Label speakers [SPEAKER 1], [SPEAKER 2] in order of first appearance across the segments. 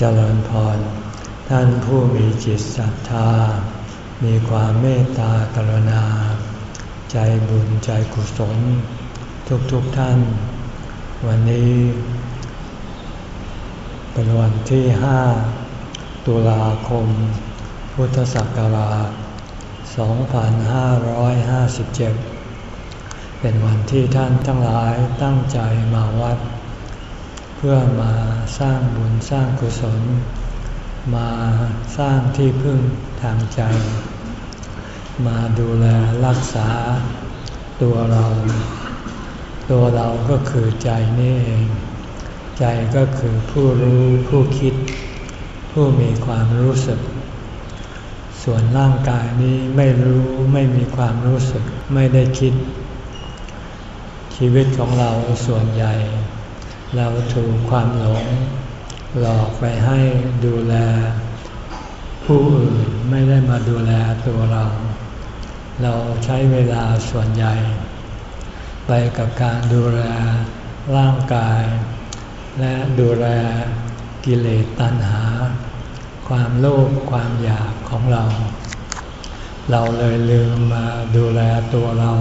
[SPEAKER 1] เจริญพร ท่านผู้มีจิตศรัทธา มีความเมตตากรุณา ใจบุญใจกุศล ทุกๆทท่าน วันนี้ เป็นวันที่ห้าตุลาคม พุทธศักราช 2557 เป็นวันที่ท่านทั้งหลายตั้งใจมาวัด เพื่อมาสร้างบุญสร้างกุศล มาสร้างที่พึ่งทางใจ มาดูแลรักษาตัวเรา ตัวเราก็คือใจนี่เอง ใจก็คือผู้รู้ผู้คิด ผู้มีความรู้สึก ส่วนร่างกายนี้ไม่รู้ไม่มีความรู้สึกไม่ได้คิด ชีวิตของเราส่วนใหญ่ เราถูกความหลงหลอกไปให้ดูแล ผู้อื่นไม่ได้มาดูแลตัวเรา เราใช้เวลาส่วนใหญ่ ไปกับการดูแลร่างกาย และดูแลกิเลสตัณหา ความโลภความอยากของเรา เราเลยลืมมาดูแลตัวเรา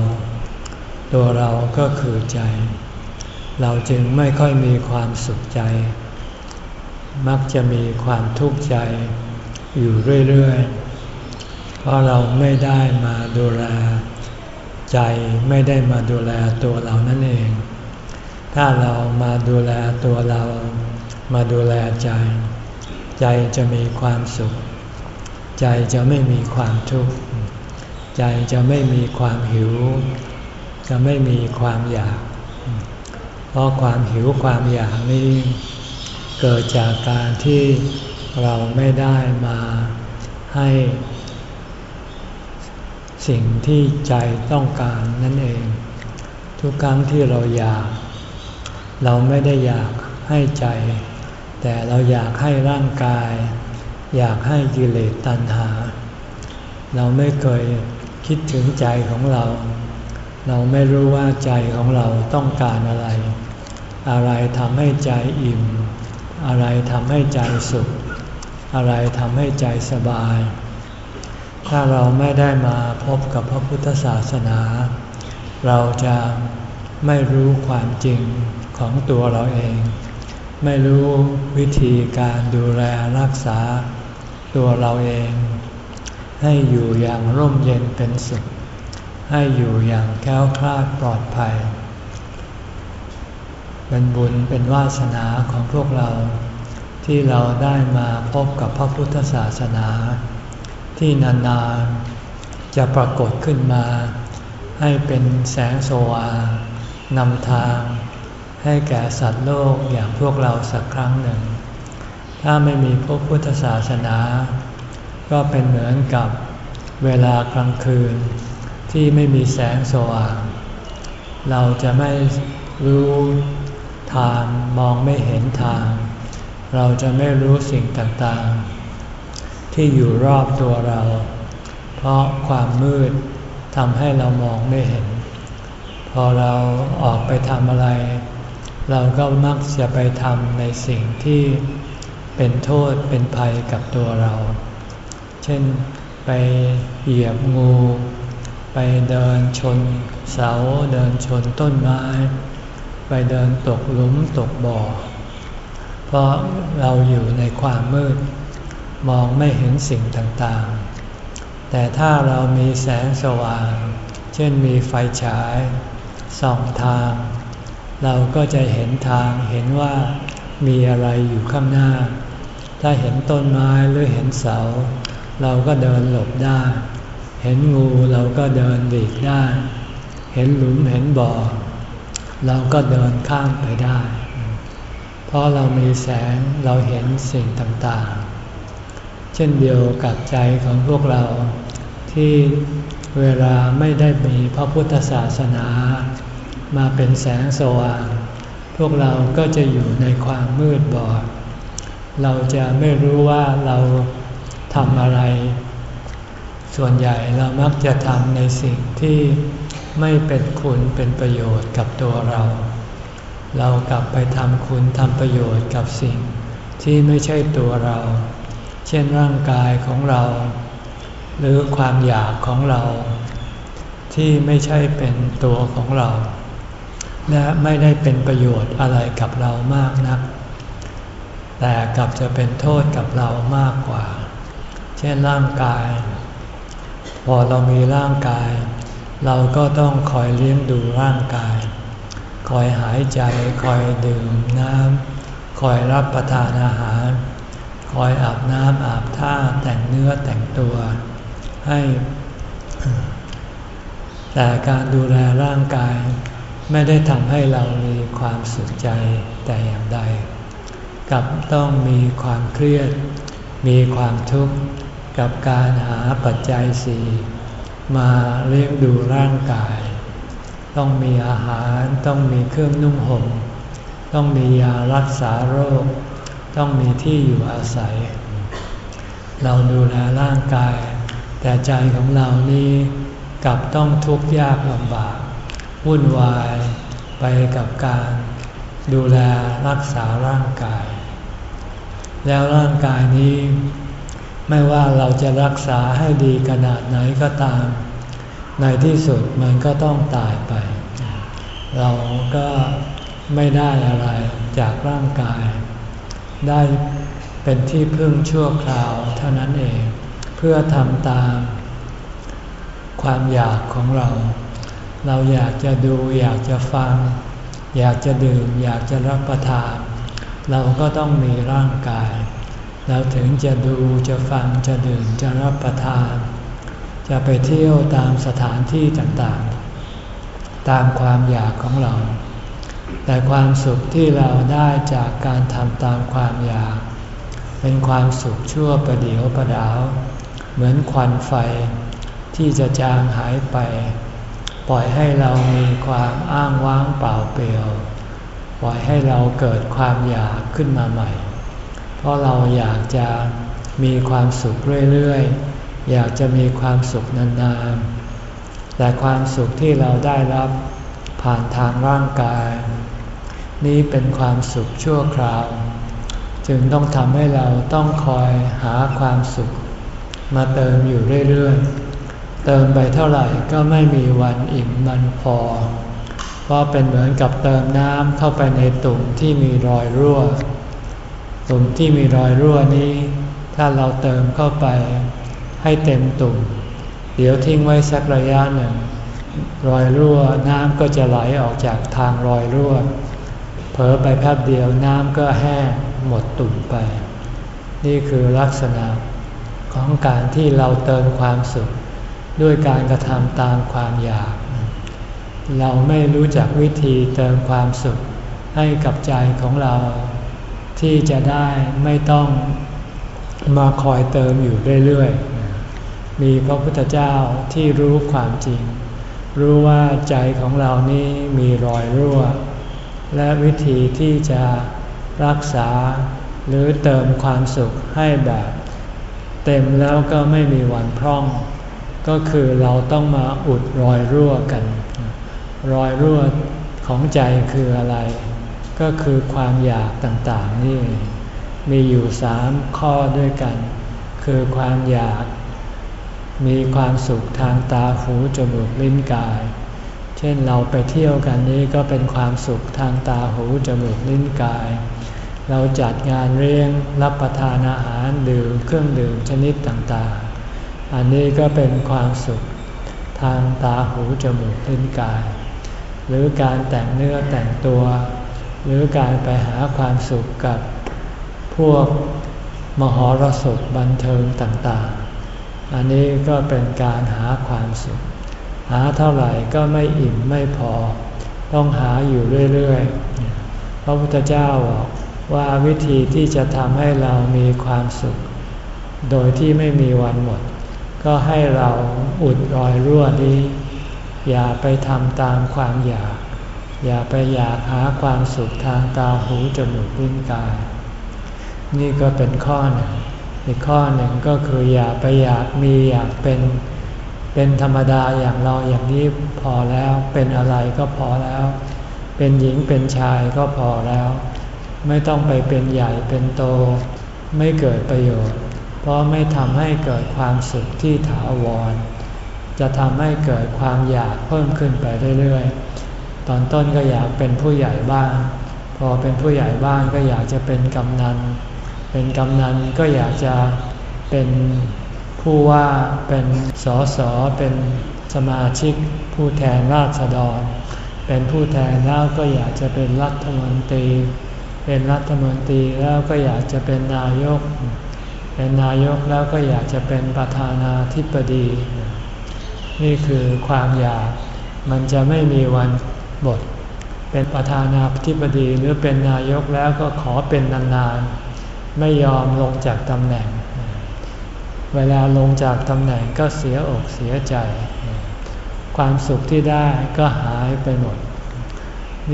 [SPEAKER 1] ตัวเราก็คือใจ เราจึงไม่ค่อยมีความสุขใจ มักจะมีความทุกข์ใจอยู่เรื่อยๆ เพราะเราไม่ได้มาดูแลใจไม่ได้มาดูแลตัวเรานั่นเอง ถ้าเรามาดูแลตัวเรา มาดูแลใจ ใจจะมีความสุข ใจจะไม่มีความทุกข์ ใจจะไม่มีความหิว จะไม่มีความอยาก เพราะความหิวความอยากนี้เกิดจากการที่เราไม่ได้มาให้ สิ่งที่ใจต้องการนั่นเอง ทุกครั้งที่เราอยาก เราไม่ได้อยากให้ใจ แต่เราอยากให้ร่างกาย อยากให้กิเลสตัณหา เราไม่เคยคิดถึงใจของเรา เราไม่รู้ว่าใจของเราต้องการอะไร อะไรทำให้ใจอิ่ม อะไรทำให้ใจสุข อะไรทำให้ใจสบาย ถ้าเราไม่ได้มาพบกับพระพุทธศาสนา เราจะไม่รู้ความจริงของตัวเราเอง ไม่รู้วิธีการดูแลรักษาตัวเราเอง ให้อยู่อย่างร่มเย็นเป็นสุข ให้อยู่อย่างแก้วคลาดปลอดภัย เป็นบุญเป็นวาสนาของพวกเรา ที่เราได้มาพบกับพระพุทธศาสนา ที่นานๆจะปรากฏขึ้นมา ให้เป็นแสงสว่างนำทาง ให้แก่สัตว์โลกอย่างพวกเราสักครั้งหนึ่ง ถ้าไม่มีพระพุทธศาสนา ก็เป็นเหมือนกับเวลากลางคืน ที่ไม่มีแสงสว่าง เราจะไม่รู้ทางมองไม่เห็นทาง เราจะไม่รู้สิ่งต่างๆ ที่อยู่รอบตัวเรา เพราะความมืดทำให้เรามองไม่เห็น พอเราออกไปทำอะไร เราก็มักจะไปทำในสิ่งที่เป็นโทษเป็นภัยกับตัวเรา เช่นไปเหยียบงู ไปเดินชนเสาเดินชนต้นไม้ ไปเดินตกหลุมตกบ่อ เพราะเราอยู่ในความมืด มองไม่เห็นสิ่งต่างๆ แต่ถ้าเรามีแสงสว่าง เช่นมีไฟฉายส่องทาง เราก็จะเห็นทางเห็นว่ามีอะไรอยู่ข้างหน้า ถ้าเห็นต้นไม้หรือเห็นเสา เราก็เดินหลบได้ เห็นงูเราก็เดินหลีกได้ เห็นหลุมเห็นบ่อ เราก็เดินข้ามไปได้ เพราะเรามีแสงเราเห็นสิ่งต่างๆ เช่นเดียวกับใจของพวกเรา ที่เวลาไม่ได้มีพระพุทธศาสนา มาเป็นแสงสว่าง พวกเราก็จะอยู่ในความมืดบอด เราจะไม่รู้ว่าเราทำอะไร ส่วนใหญ่เรามักจะทำในสิ่งที่ไม่เป็นคุณเป็นประโยชน์กับตัวเรา เรากลับไปทำคุณทำประโยชน์กับสิ่งที่ไม่ใช่ตัวเรา เช่นร่างกายของเรา หรือความอยากของเรา ที่ไม่ใช่เป็นตัวของเรา และไม่ได้เป็นประโยชน์อะไรกับเรามากนัก แต่กลับจะเป็นโทษกับเรามากกว่า เช่นร่างกาย พอเรามีร่างกาย เราก็ต้องคอยเลี้ยงดูร่างกาย คอยหายใจ คอยดื่มน้ำ คอยรับประทานอาหาร คอยอาบน้ำอาบท่าแต่งเนื้อแต่งตัว ให้ แต่การดูแลร่างกาย ไม่ได้ทำให้เรามีความสุขใจแต่อย่างใด กับต้องมีความเครียด มีความทุกข์ กับการหาปัจจัยสี่มาเลี้ยงดูร่างกาย ต้องมีอาหารต้องมีเครื่องนุ่งห่มต้องมียารักษาโรค ต้องมีที่อยู่อาศัย เราดูแลร่างกาย แต่ใจของเรานี้กลับต้องทุกข์ยากลำบากวุ่นวายไปกับการดูแลรักษาร่างกาย แล้วร่างกายนี้ ไม่ว่าเราจะรักษาให้ดีขนาดไหนก็ตาม ในที่สุดมันก็ต้องตายไป เราก็ไม่ได้อะไรจากร่างกาย ได้เป็นที่พึ่งชั่วคราวเท่านั้นเอง เพื่อทำตามความอยากของเรา เราอยากจะดูอยากจะฟัง อยากจะดื่ม อยากจะรับประทาน เราก็ต้องมีร่างกาย เราถึงจะดูจะฟังจะดื่มจะรับประทาน จะไปเที่ยวตามสถานที่ต่างๆ ตามความอยากของเรา แต่ความสุขที่เราได้จากการทำตามความอยาก เป็นความสุขชั่วประเดียวประดาว เหมือนควันไฟที่จะจางหายไป ปล่อยให้เรามีความอ้างว้างเปล่าเปลี่ยว ปล่อยให้เราเกิดความอยากขึ้นมาใหม่ เพราะเราอยากจะมีความสุขเรื่อยๆ อยากจะมีความสุขนานๆ แต่ความสุขที่เราได้รับผ่านทางร่างกาย นี้เป็นความสุขชั่วคราว จึงต้องทำให้เราต้องคอยหาความสุข มาเติมอยู่เรื่อยๆ เติมไปเท่าไหร่ก็ไม่มีวันอิ่มมันพอ เพราะเป็นเหมือนกับเติมน้ำเข้าไปในตุ่มที่มีรอยรั่ว ตุ่มที่มีรอยรั่วนี้ ถ้าเราเติมเข้าไป ให้เต็มตุ่ม เดี๋ยวทิ้งไว้สักระยะหนึ่ง รอยรั่วน้ำก็จะไหลออกจากทางรอยรั่ว เผลอไปแป๊บเดียวน้ำก็แห้งหมดตุ่มไป นี่คือลักษณะของการที่เราเติมความสุขด้วยการกระทำตามความอยาก เราไม่รู้จักวิธีเติมความสุขให้กับใจของเรา ที่จะได้ไม่ต้องมาคอยเติมอยู่เรื่อยๆ มีพระพุทธเจ้าที่รู้ความจริง รู้ว่าใจของเรานี้มีรอยรั่ว และวิธีที่จะรักษาหรือเติมความสุขให้แบบ เต็มแล้วก็ไม่มีวันพร่อง ก็คือเราต้องมาอุดรอยรั่วกัน รอยรั่วของใจคืออะไร ก็คือความอยากต่างๆนี่ มีอยู่สามข้อด้วยกัน คือความอยาก มีความสุขทางตาหูจมูกลิ้นกาย เช่นเราไปเที่ยวกันนี้ก็เป็นความสุขทางตาหูจมูกลิ้นกาย เราจัดงานเลี้ยงรับประทานอาหารดื่มเครื่องดื่มชนิดต่างๆ อันนี้ก็เป็นความสุขทางตาหูจมูกลิ้นกาย หรือการแต่งเนื้อแต่งตัว หรือการไปหาความสุขกับพวกมหรสพบันเทิงต่างๆ อันนี้ก็เป็นการหาความสุข หาเท่าไหร่ก็ไม่อิ่มไม่พอ ต้องหาอยู่เรื่อยๆ พระพุทธเจ้าบอกว่าวิธีที่จะทำให้เรามีความสุข โดยที่ไม่มีวันหมด ก็ให้เราอุดรอยรั่วนี้ อย่าไปทำตามความอยาก อย่าไปอยากหาความสุขทางตาหูจมูกลิ้นกาย นี่ก็เป็นข้อหนึ่ง อีกข้อหนึ่งก็คืออย่าไปอยากมีอยากเป็น เป็นธรรมดาอย่างเราอย่างนี้พอแล้ว เป็นอะไรก็พอแล้ว เป็นหญิงเป็นชายก็พอแล้ว ไม่ต้องไปเป็นใหญ่เป็นโต ไม่เกิดประโยชน์ เพราะไม่ทำให้เกิดความสุขที่ถาวร จะทำให้เกิดความอยากเพิ่มขึ้นไปเรื่อยๆ ตอนต้นก็อยากเป็นผู้ใหญ่บ้านพอเป็นผู้ใหญ่บ้านก็อยากจะเป็นกำนัน เป็นกำนันก็อยากจะเป็นผู้ว่าเป็นสอสอเป็นสมาชิกผู้แทนราษฎร เป็นผู้แทนแล้วก็อยากจะเป็นรัฐมนตรี เป็นรัฐมนตรีแล้วก็อยากจะเป็นนายก เป็นนายกแล้วก็อยากจะเป็นประธานาธิบดี นี่คือความอยากมันจะไม่มีวัน หมดเป็นประธานาธิบดีหรือเป็นนายกแล้วก็ขอเป็นนานๆ ไม่ยอมลงจากตำแหน่ง เวลาลงจากตำแหน่งก็เสียอกเสียใจ ความสุขที่ได้ก็หายไปหมด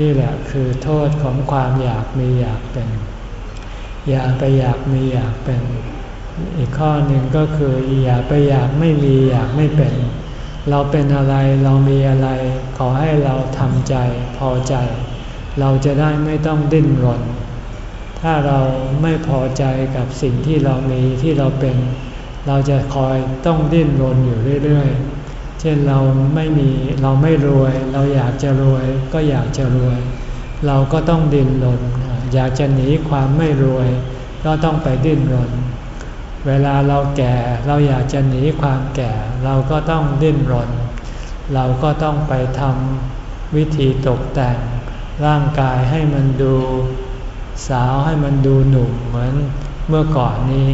[SPEAKER 1] นี่แหละคือโทษของความอยากมีอยากเป็น อย่าไปอยากมีอยากเป็น อีกข้อหนึ่งก็คืออย่าไปอยากไม่มีอยากไม่เป็น เราเป็นอะไรเรามีอะไร ขอให้เราทำใจพอใจ เราจะได้ไม่ต้องดิ้นรน ถ้าเราไม่พอใจกับสิ่งที่เรามีที่เราเป็น เราจะคอยต้องดิ้นรนอยู่เรื่อยๆ เช่นเราไม่มีเราไม่รวย เราอยากจะรวยก็อยากจะรวย เราก็ต้องดิ้นรน อยากจะหนีความไม่รวย ก็ต้องไปดิ้นรน เวลาเราแก่เราอยากจะหนีความแก่ เราก็ต้องดิ้นรน เราก็ต้องไปทำวิธีตกแต่ง ร่างกายให้มันดูสาวให้มันดูหนุ่มเหมือนเมื่อก่อนนี้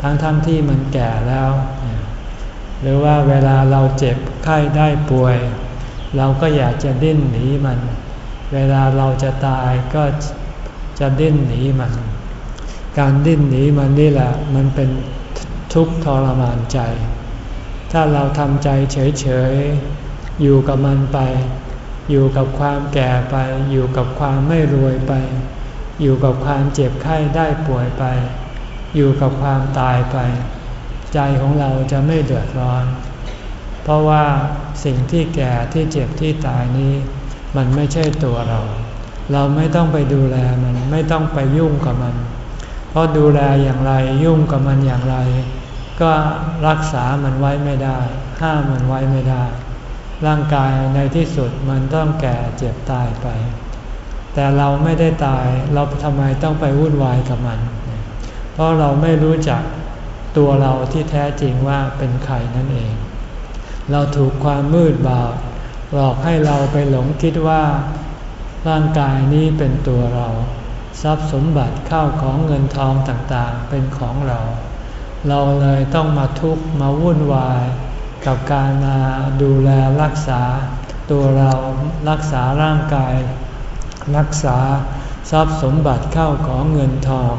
[SPEAKER 1] ทั้งๆทที่มันแก่แล้ว หรือว่าเวลาเราเจ็บไข้ได้ป่วย เราก็อยากจะดิ้นหนีมัน เวลาเราจะตายก็จะดิ้นหนีมัน การดิ้นหนีมันนี่แหละมันเป็นทุกข์ทรมานใจ ถ้าเราทำใจเฉยๆ อยู่กับมันไป อยู่กับความแก่ไป อยู่กับความไม่รวยไป อยู่กับความเจ็บไข้ได้ป่วยไป อยู่กับความตายไป ใจของเราจะไม่เดือดร้อน เพราะว่าสิ่งที่แก่ที่เจ็บที่ตายนี้ มันไม่ใช่ตัวเรา เราไม่ต้องไปดูแลมันไม่ต้องไปยุ่งกับมัน เพราะดูแลอย่างไรยุ่งกับมันอย่างไร ก็รักษามันไว้ไม่ได้ ห้ามมันไว้ไม่ได้ ร่างกายในที่สุดมันต้องแก่เจ็บตายไป แต่เราไม่ได้ตายเราทำไมต้องไปวุ่นวายกับมัน เพราะเราไม่รู้จักตัวเราที่แท้จริงว่าเป็นใครนั่นเอง เราถูกความมืดบาปหลอกให้เราไปหลงคิดว่า ร่างกายนี้เป็นตัวเรา ทรัพย์สมบัติเข้าของเงินทองต่างๆ เป็นของเรา เราเลยต้องมาทุกข์มาวุ่นวาย กับการมาดูแลรักษา ตัวเรารักษาร่างกาย รักษาทรัพย์สมบัติเข้าของเงินทอง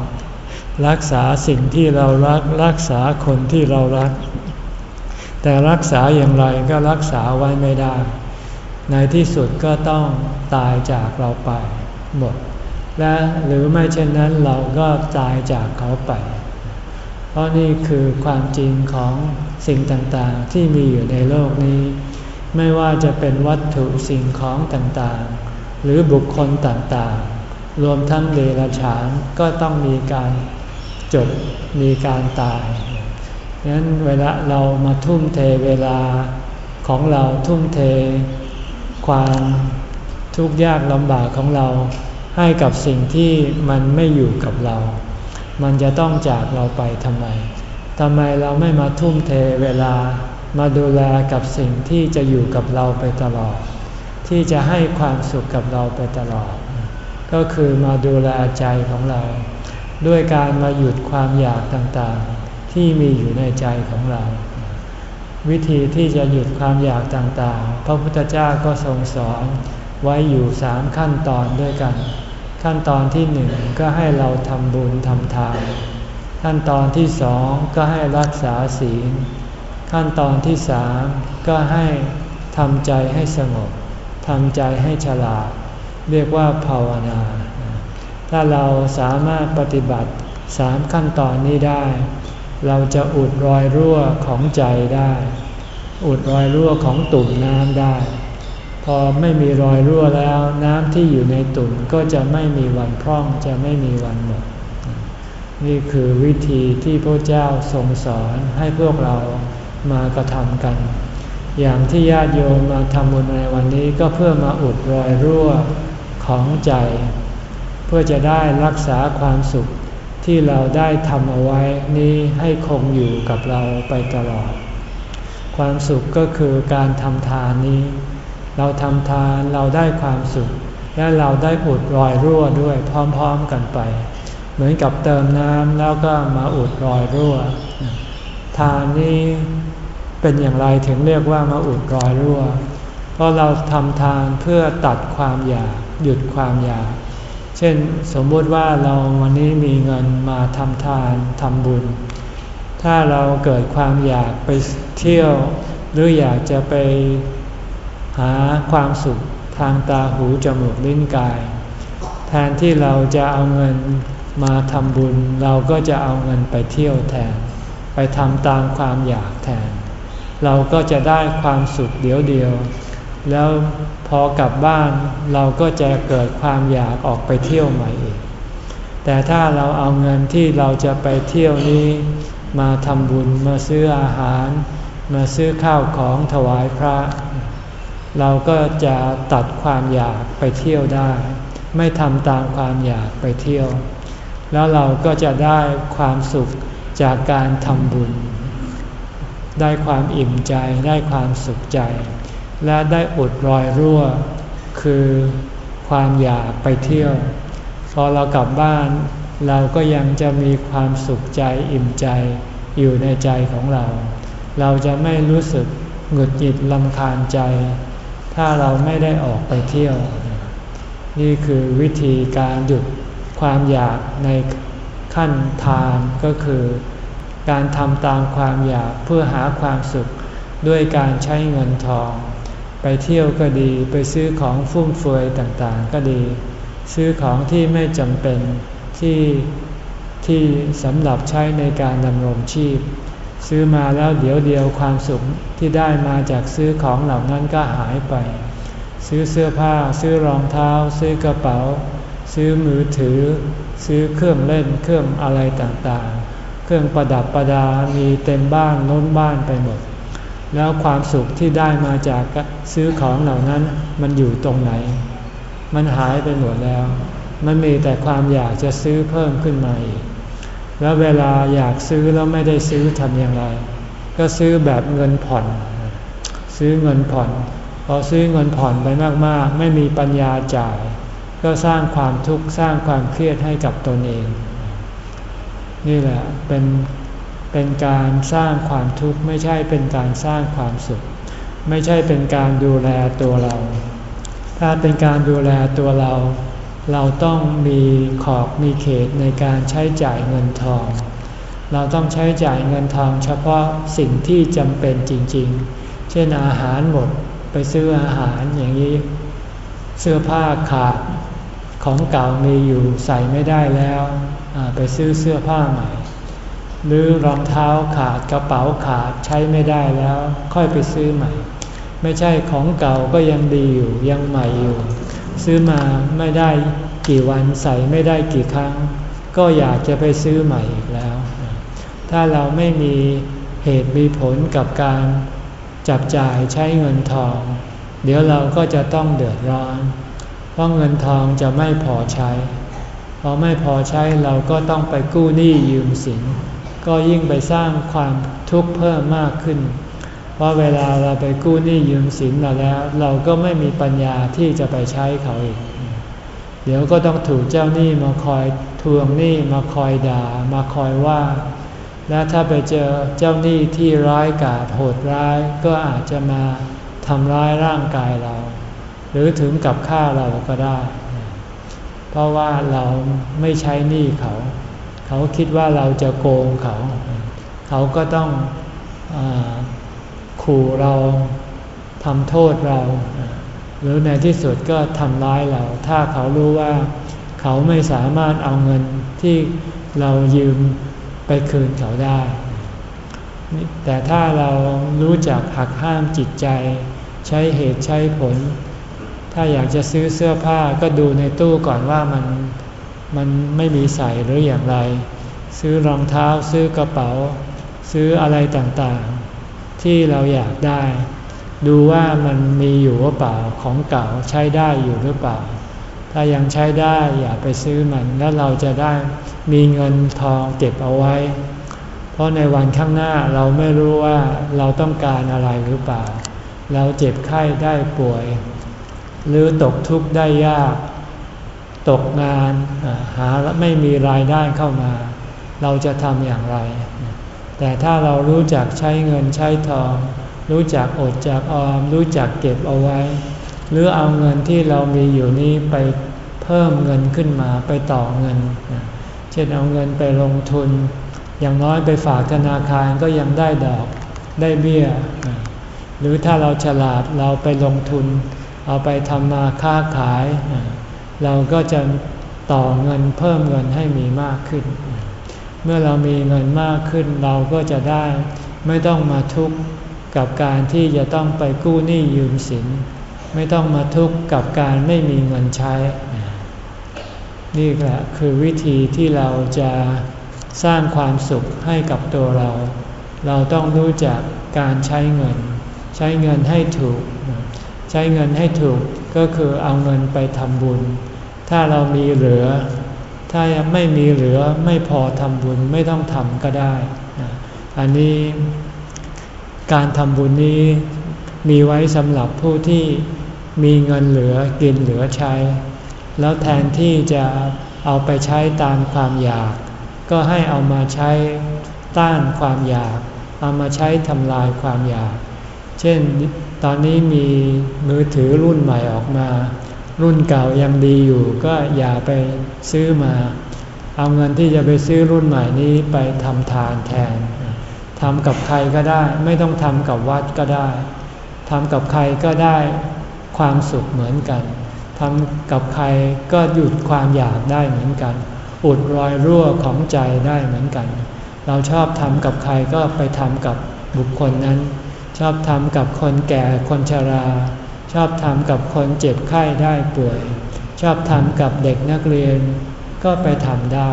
[SPEAKER 1] รักษาสิ่งที่เรารักรักษาคนที่เรารัก แต่รักษาอย่างไรก็รักษาไว้ไม่ได้ ในที่สุดก็ต้องตายจากเราไปหมด และหรือไม่เช่นนั้นเราก็ตายจากเขาไป เพราะนี่คือความจริงของสิ่งต่างๆที่มีอยู่ในโลกนี้ ไม่ว่าจะเป็นวัตถุสิ่งของต่างๆ หรือบุคคลต่างๆ รวมทั้งเดรัจฉานก็ต้องมีการจบมีการตายนั้นเวลาเรามาทุ่มเทเวลาของเราทุ่มเท ความทุกข์ยากลำบากของเรา ให้กับสิ่งที่มันไม่อยู่กับเรา มันจะต้องจากเราไปทำไมทำไมเราไม่มาทุ่มเทเวลามาดูแลกับสิ่งที่จะอยู่กับเราไปตลอด ที่จะให้ความสุขกับเราไปตลอด ก็คือมาดูแลใจของเรา ด้วยการมาหยุดความอยากต่างๆ ที่มีอยู่ในใจของเรา วิธีที่จะหยุดความอยากต่างๆ พระพุทธเจ้าก็ทรงสอนไว้อยู่สามขั้นตอนด้วยกัน ขั้นตอนที่หนึ่งก็ให้เราทำบุญทำทานขั้นตอนที่สองก็ให้รักษาศีล ขั้นตอนที่สามก็ให้ทำใจให้สงบทำใจให้ฉลาด เรียกว่าภาวนา ถ้าเราสามารถปฏิบัติสามขั้นตอนนี้ได้ เราจะอุดรอยรั่วของใจได้ อุดรอยรั่วของตุ่มน้ำได้ พอไม่มีรอยรั่วแล้ว น้ำที่อยู่ในตุ่นก็จะไม่มีวันพร่องจะไม่มีวันหมด นี่คือวิธีที่พระเจ้าทรงสอนให้พวกเรามากระทำกัน อย่างที่ญาติโยมมาทำบุญในวันนี้ก็เพื่อมาอุดรอยรั่วของใจ เพื่อจะได้รักษาความสุขที่เราได้ทำเอาไว้นี้ให้คงอยู่กับเราไปตลอด ความสุขก็คือการทำทานนี้ เราทำทานเราได้ความสุข และเราได้อุดรอยรั่วด้วยพร้อมๆกันไป เหมือนกับเติมน้ำแล้วก็มาอุดรอยรั่ว ทานนี้เป็นอย่างไรถึงเรียกว่ามาอุดรอยรั่ว เพราะเราทำทานเพื่อตัดความอยากหยุดความอยาก เช่นสมมติว่าเราวันนี้มีเงินมาทำทานทำบุญ ถ้าเราเกิดความอยากไปเที่ยว หรืออยากจะไป หาความสุขทางตาหูจมูกลิ้นกาย แทนที่เราจะเอาเงินมาทำบุญ เราก็จะเอาเงินไปเที่ยวแทน ไปทำตามความอยากแทน เราก็จะได้ความสุขเดียวเดียว แล้วพอกลับบ้านเราก็จะเกิดความอยากออกไปเที่ยวใหม่อีก แต่ถ้าเราเอาเงินที่เราจะไปเที่ยวนี้ มาทำบุญมาซื้ออาหาร มาซื้อข้าวของถวายพระ เราก็จะตัดความอยากไปเที่ยวได้ ไม่ทำตามความอยากไปเที่ยว แล้วเราก็จะได้ความสุขจากการทำบุญ ได้ความอิ่มใจได้ความสุขใจ และได้อุดรอยรั่ว คือความอยากไปเที่ยว พอเรากลับบ้าน เราก็ยังจะมีความสุขใจอิ่มใจอยู่ในใจของเรา เราจะไม่รู้สึกหงุดหงิดลำคาญใจ ถ้าเราไม่ได้ออกไปเที่ยว นี่คือวิธีการหยุดความอยากในขั้นทานก็คือ การทำตามความอยากเพื่อหาความสุขด้วยการใช้เงินทอง ไปเที่ยวก็ดีไปซื้อของฟุ่มเฟือยต่างๆ ก็ดี ซื้อของที่ไม่จำเป็นที่ที่สำหรับใช้ในการดำรงชีพ ซื้อมาแล้วเดี๋ยวเดียวความสุขที่ได้มาจากซื้อของเหล่านั้นก็หายไป ซื้อเสื้อผ้า ซื้อรองเท้า ซื้อกระเป๋า ซื้อมือถือ ซื้อเครื่องเล่นเครื่องอะไรต่างๆ เครื่องประดับประดามีเต็มบ้านล้นบ้านไปหมด แล้วความสุขที่ได้มาจากซื้อของเหล่านั้นมันอยู่ตรงไหน มันหายไปหมดแล้ว มันมีแต่ความอยากจะซื้อเพิ่มขึ้นมาอีก แล้วเวลาอยากซื้อแล้วไม่ได้ซื้อทำอย่างไร ก็ซื้อแบบเงินผ่อน ซื้อเงินผ่อนพอซื้อเงินผ่อนไปมากๆ ไม่มีปัญญาจ่าย ก็สร้างความทุกข์สร้างความเครียดให้กับตนเอง นี่แหละเป็นเป็นการสร้างความทุกข์ไม่ใช่เป็นการสร้างความสุข ไม่ใช่เป็นการดูแลตัวเรา ถ้าเป็นการดูแลตัวเรา เราต้องมีขอบมีเขตในการใช้จ่ายเงินทอง เราต้องใช้จ่ายเงินทองเฉพาะสิ่งที่จำเป็นจริงๆ เช่นอาหารหมดไปซื้ออาหารอย่างนี้ เสื้อผ้าขาดของเก่ามีอยู่ใส่ไม่ได้แล้วไปซื้อเสื้อผ้าใหม่ หรือรองเท้าขาดกระเป๋าขาดใช้ไม่ได้แล้ว ค่อยไปซื้อใหม่ ไม่ใช่ของเก่าก็ยังดีอยู่ยังใหม่อยู่ ซื้อมาไม่ได้กี่วันใส่ไม่ได้กี่ครั้ง ก็อยากจะไปซื้อใหม่อีกแล้ว ถ้าเราไม่มีเหตุมีผลกับการจับจ่ายใช้เงินทอง เดี๋ยวเราก็จะต้องเดือดร้อน เพราะเงินทองจะไม่พอใช้ พอไม่พอใช้เราก็ต้องไปกู้หนี้ยืมสิน ก็ยิ่งไปสร้างความทุกข์เพิ่มมากขึ้น เพราะเวลาเราไปกู้หนี้ยืมสินมาแล้ว เราก็ไม่มีปัญญาที่จะไปใช้เขาอีก เดี๋ยวก็ต้องถูกเจ้าหนี้มาคอยทวงหนี้มาคอยด่ามาคอยว่า และถ้าไปเจอเจ้าหนี้ที่ร้ายกาจโหดร้าย ก็อาจจะมาทำร้ายร่างกายเรา หรือถึงกับฆ่าเราก็ได้ เพราะว่าเราไม่ใช้หนี้เขา เขาคิดว่าเราจะโกงเขา เขาก็ต้องอ ขู่เราทำโทษเรา หรือในที่สุดก็ทำร้ายเรา ถ้าเขารู้ว่าเขาไม่สามารถเอาเงินที่เรายืมไปคืนเขาได้ แต่ถ้าเรารู้จักหักห้ามจิตใจ ใช้เหตุใช้ผล ถ้าอยากจะซื้อเสื้อผ้าก็ดูในตู้ก่อนว่ามันมันไม่มีใส่หรืออย่างไร ซื้อรองเท้าซื้อกระเป๋า ซื้ออะไรต่าง ที่เราอยากได้ ดูว่ามันมีอยู่หรือเปล่าของเก่าใช้ได้อยู่หรือเปล่า ถ้ายังใช้ได้อย่าไปซื้อมันแล้วเราจะได้มีเงินทองเก็บเอาไว้ เพราะในวันข้างหน้าเราไม่รู้ว่าเราต้องการอะไรหรือเปล่า เราเจ็บไข้ได้ป่วย หรือตกทุกข์ได้ยาก ตกงานหาไม่มีรายได้เข้ามา เราจะทำอย่างไร แต่ถ้าเรารู้จักใช้เงินใช้ทอง รู้จักอดจากออม รู้จักเก็บเอาไว้ หรือเอาเงินที่เรามีอยู่นี้ไปเพิ่มเงินขึ้นมาไปต่อเงิน เช่นเอาเงินไปลงทุน อย่างน้อยไปฝากธนาคารก็ยังได้ดอกได้เบี้ย หรือถ้าเราฉลาดเราไปลงทุน เอาไปทำมาค้าขาย เราก็จะต่อเงินเพิ่มเงินให้มีมากขึ้น เมื่อเรามีเงินมากขึ้นเราก็จะได้ ไม่ต้องมาทุกข์กับการที่จะต้องไปกู้หนี้ยืมสิน ไม่ต้องมาทุกข์กับการไม่มีเงินใช้ นี่แหละคือวิธีที่เราจะสร้างความสุขให้กับตัวเรา เราต้องรู้จักการใช้เงิน ใช้เงินให้ถูก ใช้เงินให้ถูกก็คือเอาเงินไปทำบุญ ถ้าเรามีเหลือ ถ้าไม่มีเหลือไม่พอทำบุญไม่ต้องทำก็ได้ อันนี้การทำบุญนี้มีไว้สำหรับผู้ที่มีเงินเหลือกินเหลือใช้ แล้วแทนที่จะเอาไปใช้ตามความอยาก ก็ให้เอามาใช้ต้านความอยาก เอามาใช้ทำลายความอยาก เช่นตอนนี้มีมือถือรุ่นใหม่ออกมา รุ่นเก่ายังดีอยู่ก็อย่าไปซื้อมา เอาเงินที่จะไปซื้อรุ่นใหม่นี้ไปทำทานแทนทำกับใครก็ได้ ไม่ต้องทำกับวัดก็ได้ทำกับใครก็ได้ความสุขเหมือนกันทำกับใครก็หยุดความอยากได้เหมือนกัน อุดรอยรั่วของใจได้เหมือนกัน เราชอบทำกับใครก็ไปทำกับบุคคลนั้น ชอบทำกับคนแก่คนชรา อบทำกับคนเจ็บไข้ได้ป่วย ชอบทำกับเด็กนักเรียนก็ไปทำได้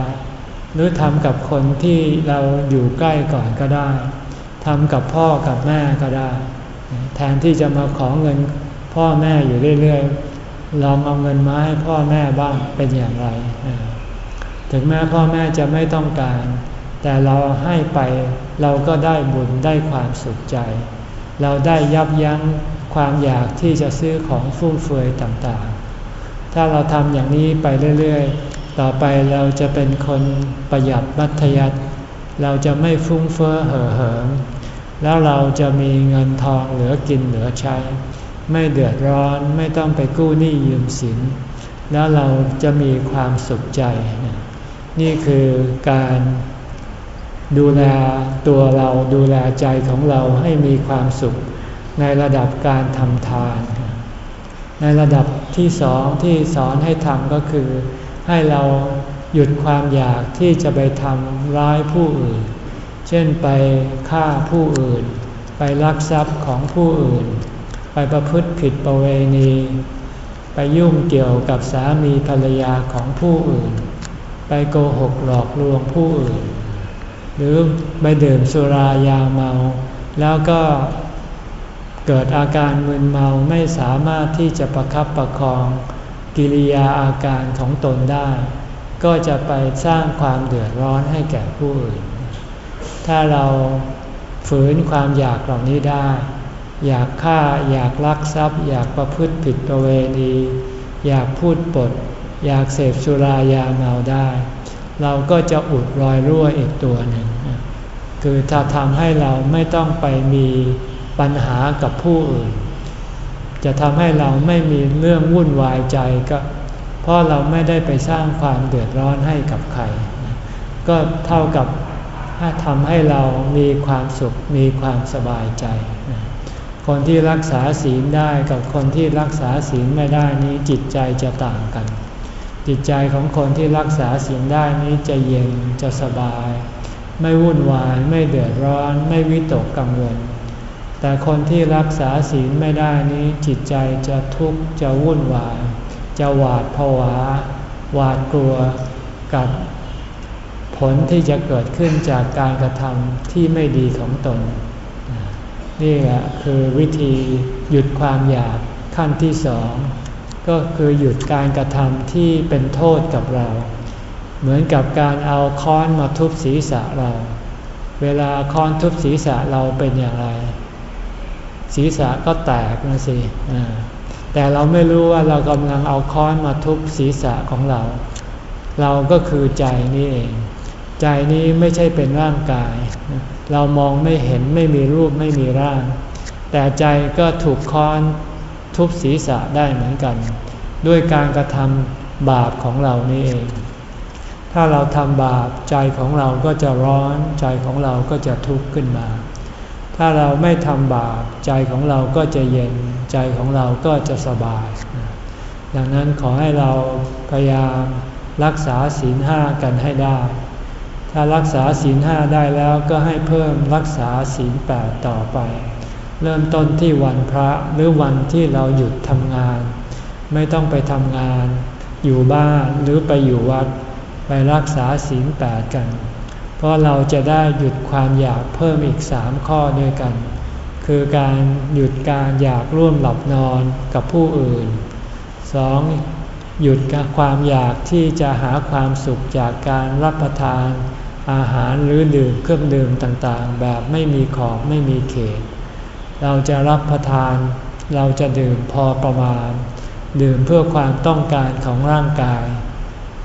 [SPEAKER 1] หรือทำกับคนที่เราอยู่ใกล้ก่อนก็ได้ทำกับพ่อกับแม่ก็ได้ แทนที่จะมาขอเงินพ่อแม่อยู่เรื่อยๆลองเอาเงินมาให้พ่อแม่บ้างเป็นอย่างไร ถึงแม้พ่อแม่จะไม่ต้องการ แต่เราให้ไปเราก็ได้บุญได้ความสุขใจ เราได้ยับยั้ง ความอยากที่จะซื้อของฟุ่มเฟือยต่างๆ ถ้าเราทำอย่างนี้ไปเรื่อยๆ ต่อไปเราจะเป็นคนประหยัดมัธยัติเราจะไม่ฟุ้งเฟ้อเห่อเหิมแล้วเราจะมีเงินทองเหลือกินเหลือใช้ ไม่เดือดร้อนไม่ต้องไปกู้หนี้ยืมสิน แล้วเราจะมีความสุขใจ นี่คือการดูแลตัวเราดูแลใจของเราให้มีความสุข ในระดับการทำทาน ในระดับที่สองที่สอนให้ทำก็คือ ให้เราหยุดความอยากที่จะไปทำร้ายผู้อื่น เช่นไปฆ่าผู้อื่น ไปลักทรัพย์ของผู้อื่น ไปประพฤติผิดประเวณี ไปยุ่งเกี่ยวกับสามีภรรยาของผู้อื่น ไปโกหกหลอกลวงผู้อื่น หรือไปดื่มสุรายาเมา แล้วก็ เกิดอาการมึนเมาไม่สามารถที่จะประคับประคอง กิริยาอาการของตนได้ ก็จะไปสร้างความเดือดร้อนให้แก่ผู้อื่น ถ้าเราฝืนความอยากเหล่านี้ได้ อยากฆ่าอยากลักทรัพย์ อยากประพฤติผิดประเวณี อยากพูดปด อยากเสพสุรายาเมาได้ เราก็จะอุดรอยรั่วอีกตัวหนึ่ง คือจะทำให้เราไม่ต้องไปมี ปัญหากับผู้อื่น จะทำให้เราไม่มีเรื่องวุ่นวายใจก็ เพราะเราไม่ได้ไปสร้างความเดือดร้อนให้กับใคร ก็เท่ากับทำให้เรามีความสุขมีความสบายใจ คนที่รักษาศีลได้กับคนที่รักษาศีลไม่ได้นี้จิตใจจะต่างกัน จิตใจของคนที่รักษาศีลได้นี้จะเย็นจะสบาย ไม่วุ่นวายไม่เดือดร้อน ไม่วิตกกังวล แต่คนที่รักษาศีลไม่ได้นี้จิตใจจะทุกข์จะวุ่นวาย จะหวาดผวา หวาดกลัวกับผลที่จะเกิดขึ้นจากการกระทำที่ไม่ดีของตน นี่แหละคือวิธีหยุดความอยากขั้นที่สองก็คือหยุดการกระทำที่เป็นโทษกับเรา เหมือนกับการเอาค้อนมาทุบศีรษะเรา เวลาค้อนทุบศีรษะเราเป็นอย่างไร ศีรษะก็แตกนะสิแต่เราไม่รู้ว่าเรากำลังเอาค้อนมาทุบศีรษะของเรา เราก็คือใจนี่เอง ใจนี้ไม่ใช่เป็นร่างกาย เรามองไม่เห็นไม่มีรูปไม่มีร่าง แต่ใจก็ถูกค้อนทุบศีรษะได้เหมือนกัน ด้วยการกระทำบาปของเรานี่เอง ถ้าเราทำบาปใจของเราก็จะร้อนใจของเราก็จะทุกข์ขึ้นมา ถ้าเราไม่ทำบาปใจของเราก็จะเย็นใจของเราก็จะสบาย ดังนั้นขอให้เราพยายามรักษาศีลห้ากันให้ได้ ถ้ารักษาศีลห้าได้แล้วก็ให้เพิ่มรักษาศีลแปดต่อไป เริ่มต้นที่วันพระหรือวันที่เราหยุดทำงาน ไม่ต้องไปทำงาน อยู่บ้านหรือไปอยู่วัด ไปรักษาศีลแปดกัน ราะเราจะได้หยุดความอยากเพิ่มอีกสามข้อด้วยกัน คือการหยุดการอยากร่วมหลับนอนกับผู้อื่นสองหยุดความอยากที่จะหาความสุขจากการรับประทาน อาหารหรือดื่มเครื่องดื่มต่างๆ แบบไม่มีขอบไม่มีเขต เราจะรับประทานเราจะดื่มพอประมาณ ดื่มเพื่อความต้องการของร่างกาย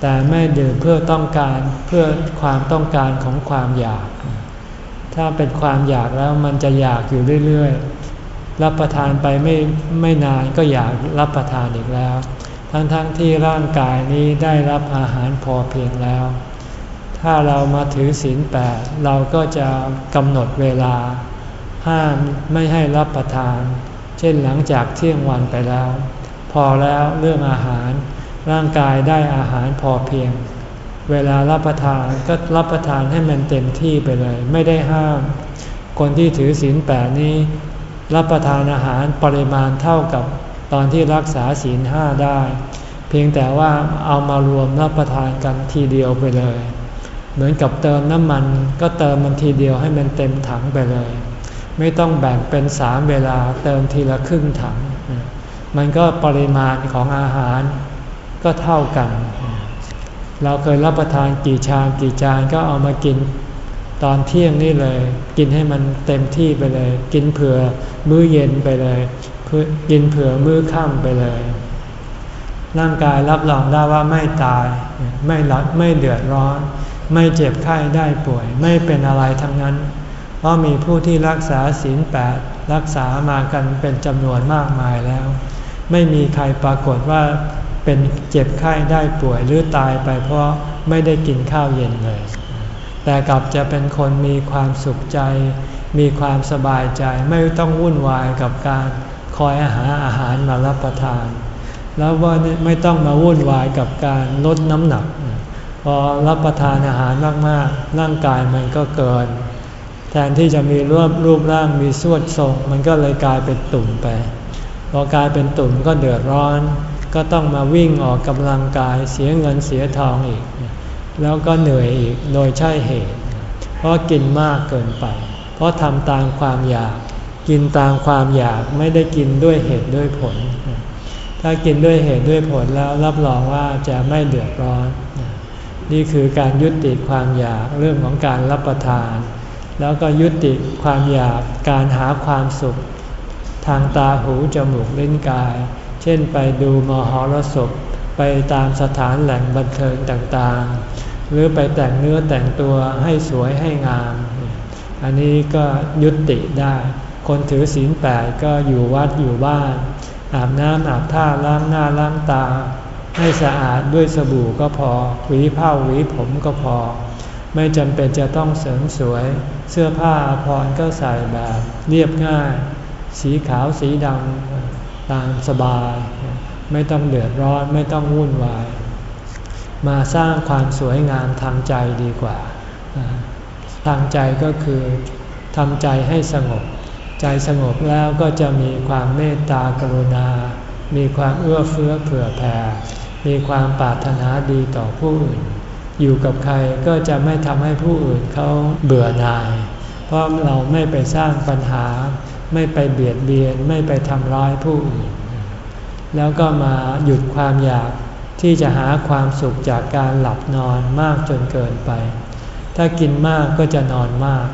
[SPEAKER 1] แต่ไม่ดื่มเพื่อต้องการเพื่อความต้องการของความอยาก ถ้าเป็นความอยากแล้วมันจะอยากอยู่เรื่อยๆ รับประทานไปไม่ไม่นานก็อยากรับประทานอีกแล้ว ทั้งๆทที่ร่างกายนี้ได้รับอาหารพอเพียงแล้ว ถ้าเรามาถือศีลแปดเราก็จะกำหนดเวลา ห้ามไม่ให้รับประทาน เช่นหลังจากเที่ยงวันไปแล้ว พอแล้วเรื่องอาหาร ร่างกายได้อาหารพอเพียง เวลารับประทานก็รับประทานให้มันเต็มที่ไปเลย ไม่ได้ห้าม คนที่ถือศีลแปดนี้ รับประทานอาหารปริมาณเท่ากับตอนที่รักษาศีลห้าได้ เพียงแต่ว่าเอามารวมรับประทานกันทีเดียวไปเลย เหมือนกับเติมน้ำมัน ก็เติมมันทีเดียวให้มันเต็มถังไปเลย ไม่ต้องแบ่งเป็นสามเวลาเติมทีละครึ่งถัง มันก็ปริมาณของอาหาร ก็เท่ากัน เราเคยรับประทานกี่ชามกี่จานก็เอามากินตอนเที่ยงนี่เลย กินให้มันเต็มที่ไปเลย กินเผื่อมื้อเย็นไปเลยกินเผื่อมื้อค่ำไปเลย ร่างกายรับรองได้ว่าไม่ตาย ไม่รัดไม่เดือดร้อน ไม่เจ็บไข้ได้ป่วย ไม่เป็นอะไรทั้งนั้น เพราะมีผู้ที่รักษาศีลแปดรักษามากันเป็นจำนวนมากมายแล้ว ไม่มีใครปรากฏว่า เป็นเจ็บไข้ได้ป่วยหรือตายไปเพราะไม่ได้กินข้าวเย็นเลย แต่กลับจะเป็นคนมีความสุขใจ มีความสบายใจไม่ต้องวุ่นวายกับการคอยอาหาอาหารมารับประทาน แล้วว่าไม่ต้องมาวุ่นวายกับการลดน้ำหนัก พอรับประทานอาหารมากๆร่างกายมันก็เกิน แทนที่จะมีรูปรูปร่างมีสวดทรง มันก็เลยกลายเป็นตุ่มไปพอกลายเป็นตุ่มก็เดือดร้อน ก็ต้องมาวิ่งออกกำลังกายเสียเงินเสียทองอีก แล้วก็เหนื่อยอีกโดยใช่เหตุ เพราะกินมากเกินไป เพราะทำตามความอยาก กินตามความอยากไม่ได้กินด้วยเหตุด้วยผล ถ้ากินด้วยเหตุด้วยผลแล้วรับรองว่าจะไม่เดือดร้อน นี่คือการยุติความอยากเรื่องของการรับประทาน แล้วก็ยุติความอยากการหาความสุข ทางตาหูจมูกลิ้นกาย เช่นไปดูมหรสพไปตามสถานแหล่งบันเทิงต่างๆ หรือไปแต่งเนื้อแต่งตัวให้สวยให้งาม อันนี้ก็ยุติได้ คนถือศีลแปดก็อยู่วัดอยู่บ้าน อาบน้ำอาบท่าล้างหน้าล้างตา ให้สะอาดด้วยสบู่ก็พอหวีผ้าหวีผมก็พอ ไม่จำเป็นจะต้องเสริมสวย เสื้อผ้าอภรรก็ใส่แบบเรียบง่าย สีขาวสีดำ ตามสบาย ไม่ต้องเดือดร้อนไม่ต้องวุ่นวาย มาสร้างความสวยงามทางใจดีกว่า ทางใจก็คือทำใจให้สงบ ใจสงบแล้วก็จะมีความเมตตากรุณา มีความเอื้อเฟื้อเผื่อแผ่ มีความปรารถนาดีต่อผู้อื่น อยู่กับใครก็จะไม่ทำให้ผู้อื่นเขาเบื่อหน่าย เพราะเราไม่ไปสร้างปัญหา ไม่ไปเบียดเบียนไม่ไปทำร้ายผู้อื่น แล้วก็มาหยุดความอยากที่จะหาความสุขจากการหลับนอนมากจนเกินไป ถ้ากินมากก็จะนอนมาก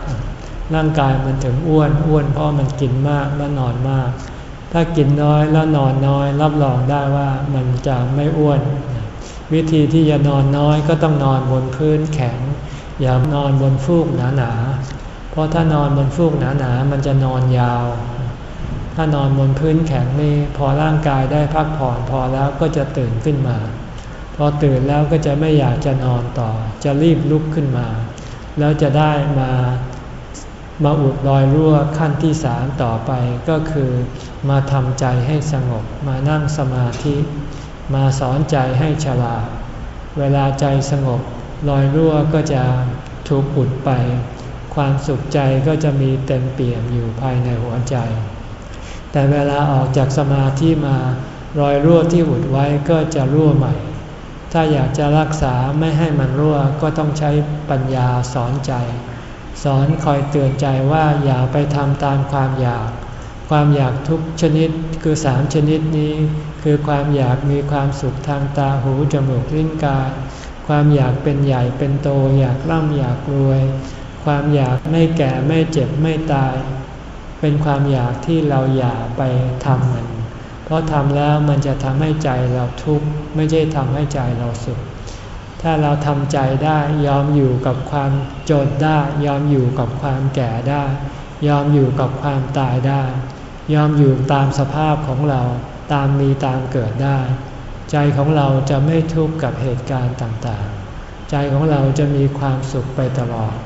[SPEAKER 1] ร่างกายมันถึงอ้วนอ้วนเพราะมันกินมากและนอนมาก ถ้ากินน้อยแล้วนอนน้อย รับรองได้ว่ามันจะไม่อ้วน วิธีที่จะนอนน้อยก็ต้องนอนบนพื้นแข็ง อย่านอนบนฟูกหนาๆ เพราะถ้านอนบนฟูกหนาๆมันจะนอนยาว ถ้านอนบนพื้นแข็งนี่พอร่างกายได้พักผ่อนพอแล้วก็จะตื่นขึ้นมา พอตื่นแล้วก็จะไม่อยากจะนอนต่อ จะรีบลุกขึ้นมา แล้วจะได้มามาอุดรอยรั่วขั้นที่สามต่อไปก็คือ มาทำใจให้สงบ มานั่งสมาธิ มาสอนใจให้ฉลาด เวลาใจสงบ รอยรั่วก็จะถูกอุดไป ความสุขใจก็จะมีเต็มเปี่ยมอยู่ภายในหัวใจ แต่เวลาออกจากสมาธิมารอยรั่วที่อุดไว้ก็จะรั่วใหม่ ถ้าอยากจะรักษาไม่ให้มันรั่วก็ต้องใช้ปัญญาสอนใจ สอนคอยเตือนใจว่าอย่าไปทำตามความอยาก ความอยากทุกชนิดคือสามชนิดนี้ คือความอยากมีความสุขทางตาหูจมูกลิ้นกาย ความอยากเป็นใหญ่เป็นโตอยากร่ำอยากรวย ความอยากไม่แก่ไม่เจ็บไม่ตาย เป็นความอยากที่เราอย่าไปทำมัน เพราะทำแล้วมันจะทำให้ใจเราทุกข์ไม่ใช่ทำให้ใจเราสุข ถ้าเราทำใจได้ยอมอยู่กับความจนได้ ยอมอยู่กับความแก่ได้ ยอมอยู่กับความตายได้ ยอมอยู่ตามสภาพของเราตามมีตามเกิดได้ ใจของเราจะไม่ทุกข์กับเหตุการณ์ต่างๆ ใจของเราจะมีความสุขไปตลอด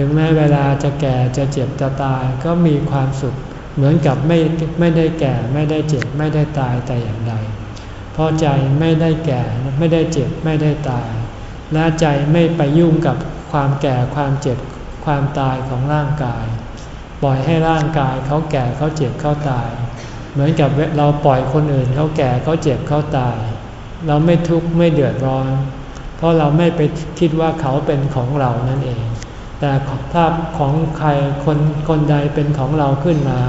[SPEAKER 1] ถึงแม้เวลาจะแก่จะเจ็บจะตายก็มีความสุข เหมือนกับไม่ไม่ได้แก่ไม่ได้เจ็บไม่ได้ตายแต่อย่างใดเพราะใจไม่ได้แก่ไม่ได้เจ็บไม่ได้ตาย และใจไม่ไปยุ่งกับความแก่ความเจ็บความตายของร่างกาย ปล่อยให้ร่างกายเขาแก่เขาเจ็บเขาตาย เหมือนกับเราปล่อยคนอื่นเขาแก่เขาเจ็บเขาตาย เราไม่ทุกข์ไม่เดือดร้อน เพราะเราไม่ไปคิดว่าเขาเป็นของเรานั่นเอง แต่ถ้าของใครคนคนใดเป็นของเราขึ้นมา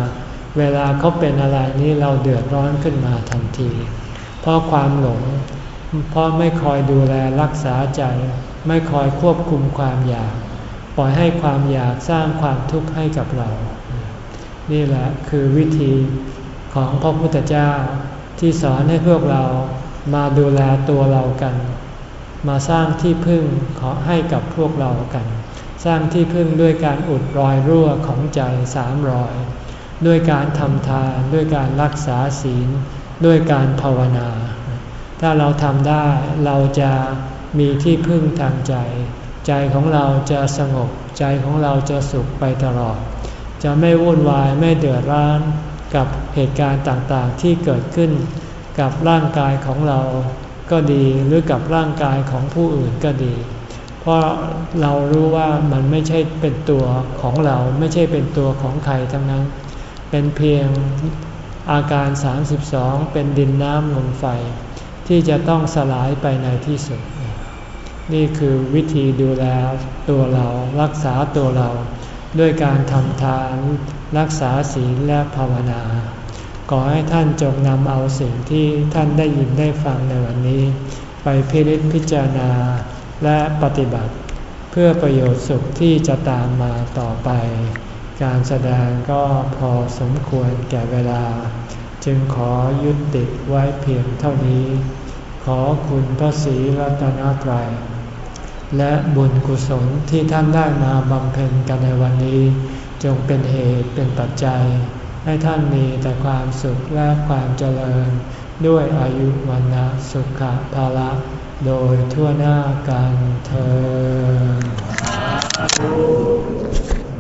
[SPEAKER 1] เวลาเขาเป็นอะไรนี้เราเดือดร้อนขึ้นมาทันที เพราะความหลง เพราะไม่คอยดูแลรักษาใจ ไม่คอยควบคุมความอยาก ปล่อยให้ความอยากสร้างความทุกข์ให้กับเรา นี่แหละคือวิธีของพระพุทธเจ้าที่สอนให้พวกเรามาดูแลตัวเรากัน มาสร้างที่พึ่งขอให้กับพวกเรากัน สร้างที่พึ่งด้วยการอุดรอยรั่วของใจสามรอย ด้วยการทำทานด้วยการรักษาศีล ด้วยการภาวนา ถ้าเราทำได้เราจะมีที่พึ่งทางใจ ใจของเราจะสงบใจของเราจะสุขไปตลอด จะไม่วุ่นวายไม่เดือดร้อนกับเหตุการณ์ต่างๆที่เกิดขึ้น กับร่างกายของเราก็ดีหรือกับร่างกายของผู้อื่นก็ดี เพราะเรารู้ว่ามันไม่ใช่เป็นตัวของเราไม่ใช่เป็นตัวของใครทั้งนั้น เป็นเพียงอาการ 32 เป็นดินน้ำลมไฟ ที่จะต้องสลายไปในที่สุด นี่คือวิธีดูแลตัวเรารักษาตัวเรา ด้วยการทำทานรักษาศีลและภาวนา ขอให้ท่านจงนำเอาสิ่งที่ท่านได้ยินได้ฟังในวันนี้ ไปพิจิตพิจารณา และปฏิบัติเพื่อประโยชน์สุขที่จะตามมาต่อไป การแสดงก็พอสมควรแก่เวลา จึงขอยุติไว้เพียงเท่านี้ ขอคุณพระศรีรัตนตรัยและบุญกุศลที่ท่านได้มาบำเพ็ญกันในวันนี้ จงเป็นเหตุเป็นปัจจัย ให้ท่านมีแต่ความสุขและความเจริญ ด้วยอายุวันนะสุขภาละ โดยทั่วหน้ากันเธอ